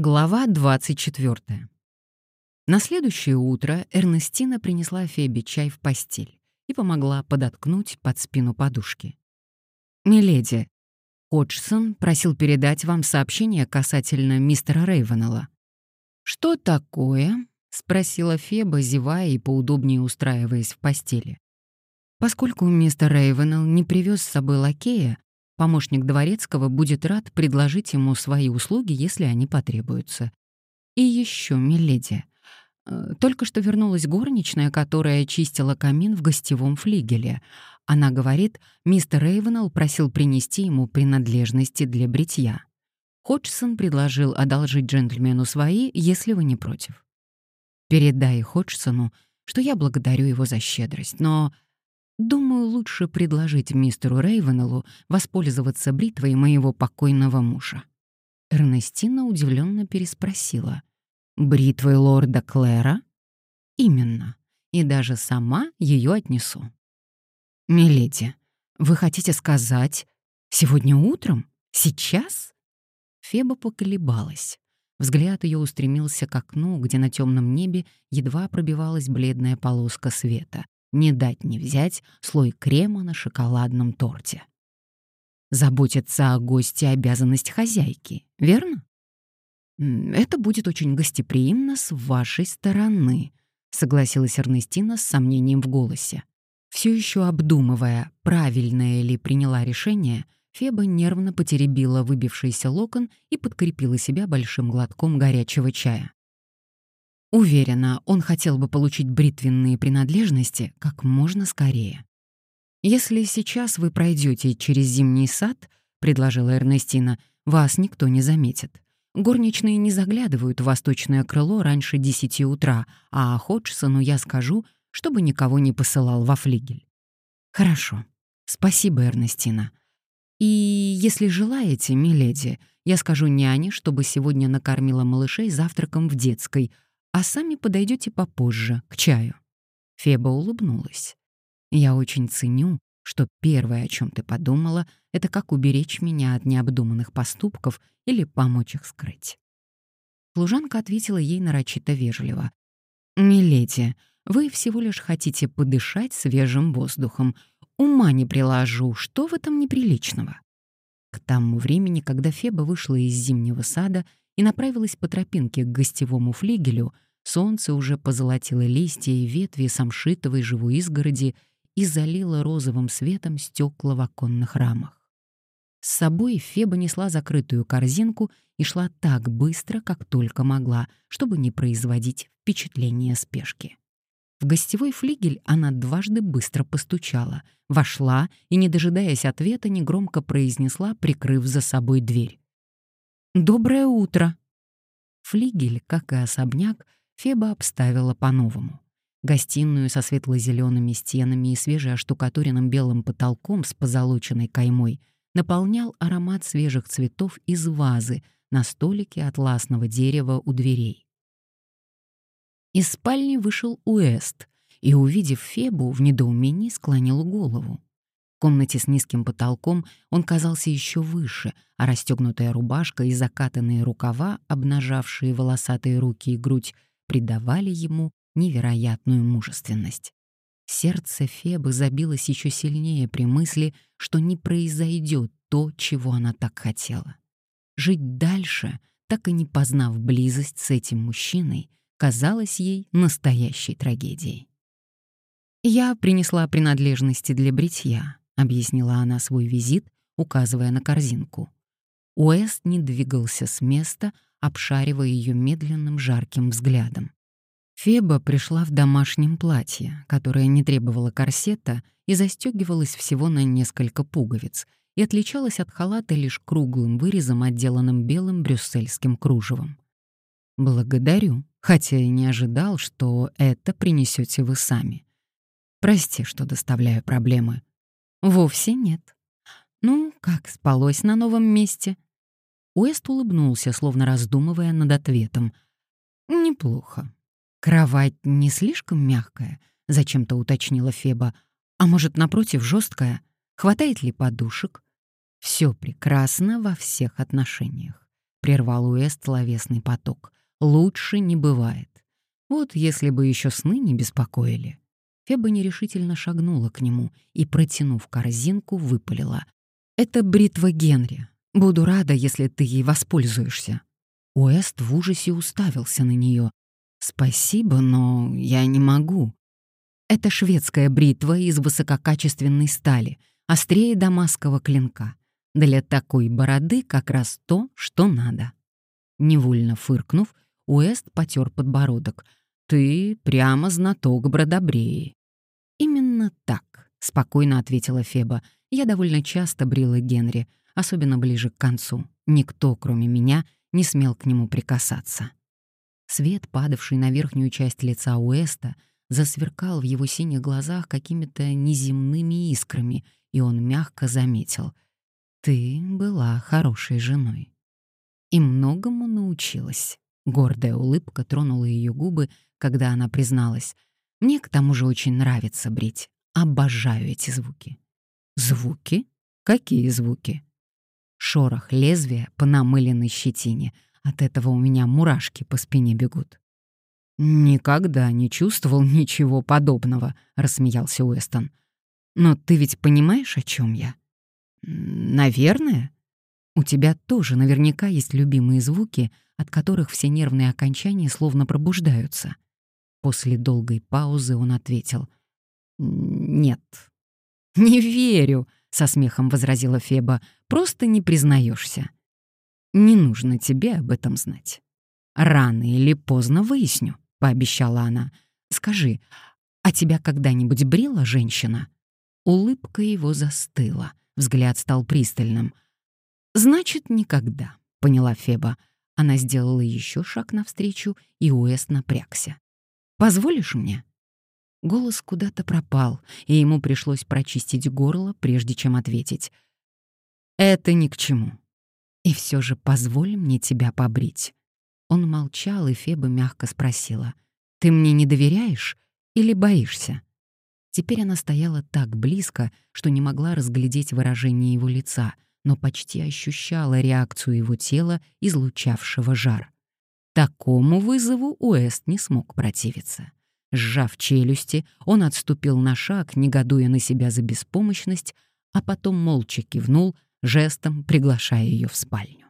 Глава 24. На следующее утро Эрнестина принесла Фебе чай в постель и помогла подоткнуть под спину подушки. «Миледи, Ходжсон просил передать вам сообщение касательно мистера Рейвенелла». «Что такое?» — спросила Феба, зевая и поудобнее устраиваясь в постели. Поскольку мистер Рейвенелл не привез с собой лакея, Помощник дворецкого будет рад предложить ему свои услуги, если они потребуются. И еще, миледи, э, только что вернулась горничная, которая чистила камин в гостевом флигеле. Она говорит, мистер Рейвенелл просил принести ему принадлежности для бритья. Ходжсон предложил одолжить джентльмену свои, если вы не против. Передай Ходжсону, что я благодарю его за щедрость, но Думаю, лучше предложить мистеру Рейвенеллу воспользоваться бритвой моего покойного мужа. Эрнестина удивленно переспросила. «Бритвой лорда Клэра?» «Именно. И даже сама ее отнесу». «Миледи, вы хотите сказать, сегодня утром? Сейчас?» Феба поколебалась. Взгляд ее устремился к окну, где на темном небе едва пробивалась бледная полоска света, не дать не взять слой крема на шоколадном торте. Заботиться о госте — обязанность хозяйки, верно? «Это будет очень гостеприимно с вашей стороны», — согласилась Эрнестина с сомнением в голосе. Все еще обдумывая, правильное ли приняла решение, Феба нервно потеребила выбившийся локон и подкрепила себя большим глотком горячего чая. Уверена, он хотел бы получить бритвенные принадлежности как можно скорее. «Если сейчас вы пройдете через зимний сад», — предложила Эрнестина, — «вас никто не заметит. Горничные не заглядывают в восточное крыло раньше десяти утра, а Ходжсону я скажу, чтобы никого не посылал во флигель». «Хорошо. Спасибо, Эрнестина. И если желаете, миледи, я скажу няне, чтобы сегодня накормила малышей завтраком в детской — а сами подойдете попозже, к чаю». Феба улыбнулась. «Я очень ценю, что первое, о чем ты подумала, это как уберечь меня от необдуманных поступков или помочь их скрыть». Служанка ответила ей нарочито вежливо. «Миледи, вы всего лишь хотите подышать свежим воздухом. Ума не приложу, что в этом неприличного?» К тому времени, когда Феба вышла из зимнего сада и направилась по тропинке к гостевому флигелю, солнце уже позолотило листья и ветви самшитовой живой изгороди и залило розовым светом стекла в оконных рамах. С собой Феба несла закрытую корзинку и шла так быстро, как только могла, чтобы не производить впечатление спешки. В гостевой флигель она дважды быстро постучала, вошла и, не дожидаясь ответа, негромко произнесла, прикрыв за собой дверь. «Доброе утро!» Флигель, как и особняк, Феба обставила по-новому. Гостиную со светло-зелеными стенами и свежеоштукатуренным белым потолком с позолоченной каймой наполнял аромат свежих цветов из вазы на столике атласного дерева у дверей. Из спальни вышел Уэст и, увидев Фебу, в недоумении склонил голову. В комнате с низким потолком он казался еще выше, а расстегнутая рубашка и закатанные рукава, обнажавшие волосатые руки и грудь, придавали ему невероятную мужественность. Сердце Фебы забилось еще сильнее при мысли, что не произойдет то, чего она так хотела. Жить дальше, так и не познав близость с этим мужчиной, казалось ей настоящей трагедией. Я принесла принадлежности для бритья, объяснила она свой визит, указывая на корзинку. Уэст не двигался с места, обшаривая ее медленным жарким взглядом. Феба пришла в домашнем платье, которое не требовало корсета и застегивалось всего на несколько пуговиц, и отличалась от халата лишь круглым вырезом, отделанным белым брюссельским кружевом. «Благодарю, хотя и не ожидал, что это принесете вы сами. Прости, что доставляю проблемы», Вовсе нет. Ну, как спалось на новом месте? Уэст улыбнулся, словно раздумывая над ответом. Неплохо. Кровать не слишком мягкая, зачем-то уточнила Феба. А может, напротив, жесткая? Хватает ли подушек? Все прекрасно во всех отношениях. — прервал Уэст словесный поток. «Лучше не бывает. Вот если бы еще сны не беспокоили». Феба нерешительно шагнула к нему и, протянув корзинку, выпалила. «Это бритва Генри. Буду рада, если ты ей воспользуешься». Уэст в ужасе уставился на нее. «Спасибо, но я не могу». Это шведская бритва из высококачественной стали, острее дамасского клинка. Для такой бороды как раз то, что надо. Невольно фыркнув, Уэст потер подбородок. «Ты прямо знаток бродобреи». «Именно так», — спокойно ответила Феба. «Я довольно часто брила Генри, особенно ближе к концу. Никто, кроме меня, не смел к нему прикасаться». Свет, падавший на верхнюю часть лица Уэста, засверкал в его синих глазах какими-то неземными искрами, и он мягко заметил. «Ты была хорошей женой». И многому научилась. Гордая улыбка тронула ее губы, когда она призналась. Мне к тому же очень нравится брить. Обожаю эти звуки. Звуки? Какие звуки? Шорох лезвия по намыленной щетине. От этого у меня мурашки по спине бегут. «Никогда не чувствовал ничего подобного», — рассмеялся Уэстон. «Но ты ведь понимаешь, о чем я?» «Наверное. У тебя тоже наверняка есть любимые звуки, от которых все нервные окончания словно пробуждаются». После долгой паузы он ответил. «Нет». «Не верю», — со смехом возразила Феба. «Просто не признаешься. Не нужно тебе об этом знать. Рано или поздно выясню», — пообещала она. «Скажи, а тебя когда-нибудь брила женщина?» Улыбка его застыла, взгляд стал пристальным. «Значит, никогда», — поняла Феба. Она сделала еще шаг навстречу, и Уэст напрягся. Позволишь мне?» Голос куда-то пропал, и ему пришлось прочистить горло, прежде чем ответить. «Это ни к чему. И все же позволь мне тебя побрить». Он молчал, и Феба мягко спросила. «Ты мне не доверяешь или боишься?» Теперь она стояла так близко, что не могла разглядеть выражение его лица, но почти ощущала реакцию его тела, излучавшего жар. Такому вызову Уэст не смог противиться. Сжав челюсти, он отступил на шаг, негодуя на себя за беспомощность, а потом молча кивнул, жестом приглашая ее в спальню.